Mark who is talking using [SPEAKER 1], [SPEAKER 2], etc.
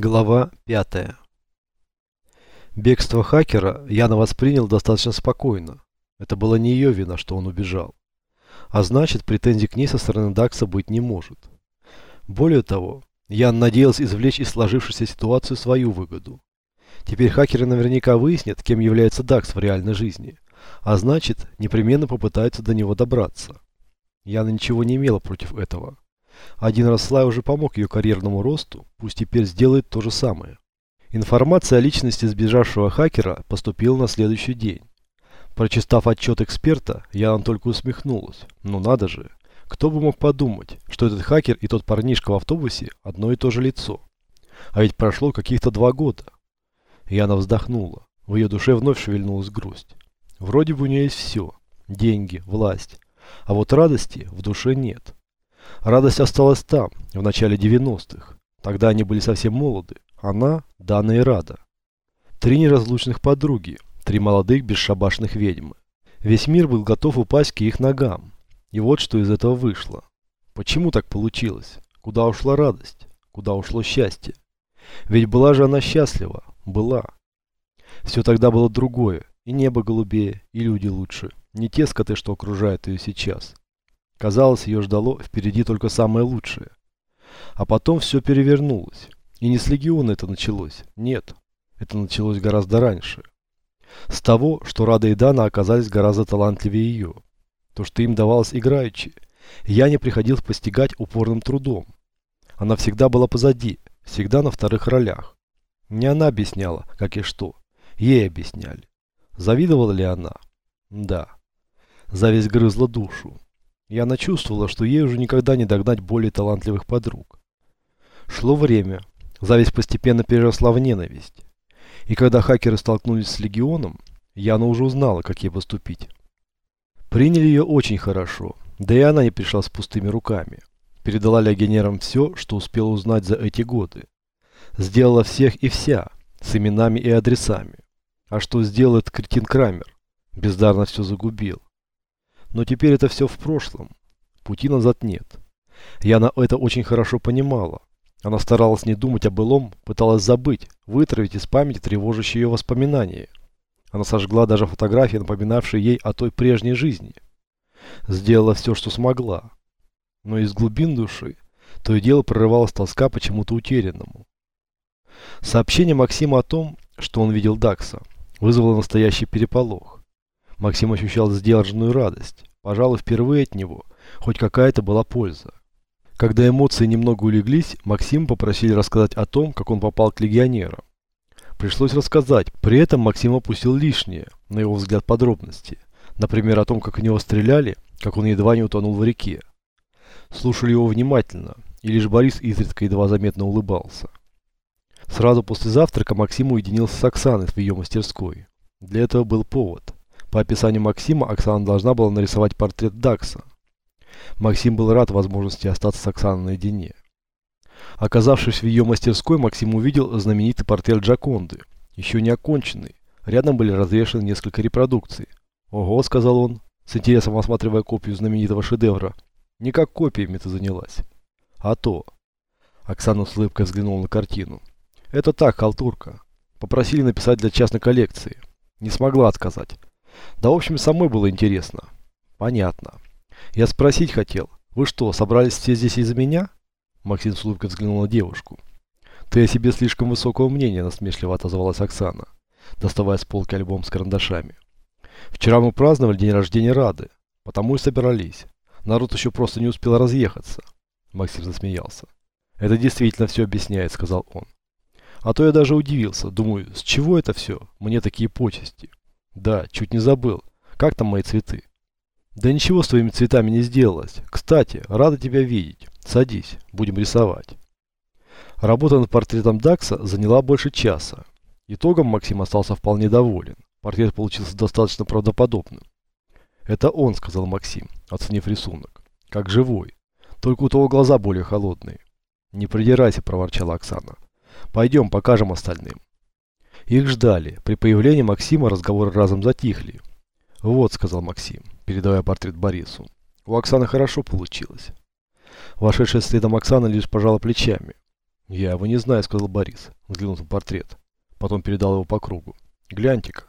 [SPEAKER 1] Глава 5. Бегство хакера Яна воспринял достаточно спокойно. Это была не ее вина, что он убежал. А значит, претензий к ней со стороны Дакса быть не может. Более того, Ян надеялся извлечь из сложившейся ситуации свою выгоду. Теперь хакеры наверняка выяснят, кем является Дакс в реальной жизни. А значит, непременно попытаются до него добраться. Яна ничего не имела против этого. Один раз Слай уже помог ее карьерному росту, пусть теперь сделает то же самое. Информация о личности сбежавшего хакера поступила на следующий день. Прочитав отчет эксперта, Ян только усмехнулась. Ну надо же, кто бы мог подумать, что этот хакер и тот парнишка в автобусе одно и то же лицо. А ведь прошло каких-то два года. Яна вздохнула. В ее душе вновь шевельнулась грусть. Вроде бы у нее есть все. Деньги, власть. А вот радости в душе нет. Радость осталась там, в начале 90-х. Тогда они были совсем молоды. Она, Дана и Рада. Три неразлучных подруги, три молодых бесшабашных ведьмы. Весь мир был готов упасть к их ногам. И вот что из этого вышло. Почему так получилось? Куда ушла радость? Куда ушло счастье? Ведь была же она счастлива. Была. Все тогда было другое. И небо голубее, и люди лучше. Не те скоты, что окружают ее сейчас. Казалось, ее ждало впереди только самое лучшее. А потом все перевернулось. И не с легиона это началось. Нет, это началось гораздо раньше. С того, что Рада и Дана оказались гораздо талантливее ее. То, что им давалось играючи, я не приходилось постигать упорным трудом. Она всегда была позади, всегда на вторых ролях. Не она объясняла, как и что. Ей объясняли. Завидовала ли она? Да. Зависть грызла душу. И она чувствовала, что ей уже никогда не догнать более талантливых подруг. Шло время. Зависть постепенно переросла в ненависть. И когда хакеры столкнулись с Легионом, Яна уже узнала, как ей поступить. Приняли ее очень хорошо, да и она не пришла с пустыми руками. Передала легионерам все, что успела узнать за эти годы. Сделала всех и вся, с именами и адресами. А что сделал этот кретин Крамер? Бездарно все загубил. Но теперь это все в прошлом. Пути назад нет. Яна это очень хорошо понимала. Она старалась не думать о былом, пыталась забыть, вытравить из памяти тревожащие ее воспоминания. Она сожгла даже фотографии, напоминавшие ей о той прежней жизни. Сделала все, что смогла. Но из глубин души то и дело прорывалась тоска почему-то утерянному. Сообщение Максима о том, что он видел Дакса, вызвало настоящий переполох. Максим ощущал сдержанную радость. Пожалуй, впервые от него хоть какая-то была польза. Когда эмоции немного улеглись, Максим попросили рассказать о том, как он попал к легионерам. Пришлось рассказать, при этом Максим опустил лишнее, на его взгляд, подробности. Например, о том, как в него стреляли, как он едва не утонул в реке. Слушали его внимательно, и лишь Борис изредка едва заметно улыбался. Сразу после завтрака Максим уединился с Оксаной в ее мастерской. Для этого был повод. По описанию Максима, Оксана должна была нарисовать портрет Дакса. Максим был рад возможности остаться с Оксаной наедине. Оказавшись в ее мастерской, Максим увидел знаменитый портрет Джаконды, еще не оконченный. Рядом были развешаны несколько репродукций. «Ого», — сказал он, с интересом осматривая копию знаменитого шедевра. «Не как копиями ты занялась». «А то». Оксана с улыбкой взглянула на картину. «Это так, халтурка. Попросили написать для частной коллекции. Не смогла отказать. Да, в общем, самой было интересно. Понятно. Я спросить хотел. Вы что, собрались все здесь из-за меня? Максим с улыбкой взглянул на девушку. Ты о себе слишком высокого мнения, насмешливо отозвалась Оксана, доставая с полки альбом с карандашами. Вчера мы праздновали день рождения Рады, потому и собирались. Народ еще просто не успел разъехаться. Максим засмеялся. Это действительно все объясняет, сказал он. А то я даже удивился. Думаю, с чего это все? Мне такие почести. Да, чуть не забыл. Как там мои цветы? Да ничего с твоими цветами не сделалось. Кстати, рада тебя видеть. Садись, будем рисовать. Работа над портретом Дакса заняла больше часа. Итогом Максим остался вполне доволен. Портрет получился достаточно правдоподобным. «Это он», — сказал Максим, оценив рисунок. «Как живой. Только у того глаза более холодные». «Не придирайся», — проворчала Оксана. «Пойдем, покажем остальным». Их ждали. При появлении Максима разговоры разом затихли. «Вот», — сказал Максим, передавая портрет Борису. «У Оксаны хорошо получилось». Вошедшая следом Оксана лишь пожала плечами. Я его не знаю, сказал Борис, взглянув на портрет. Потом передал его по кругу. Гляньте-ка.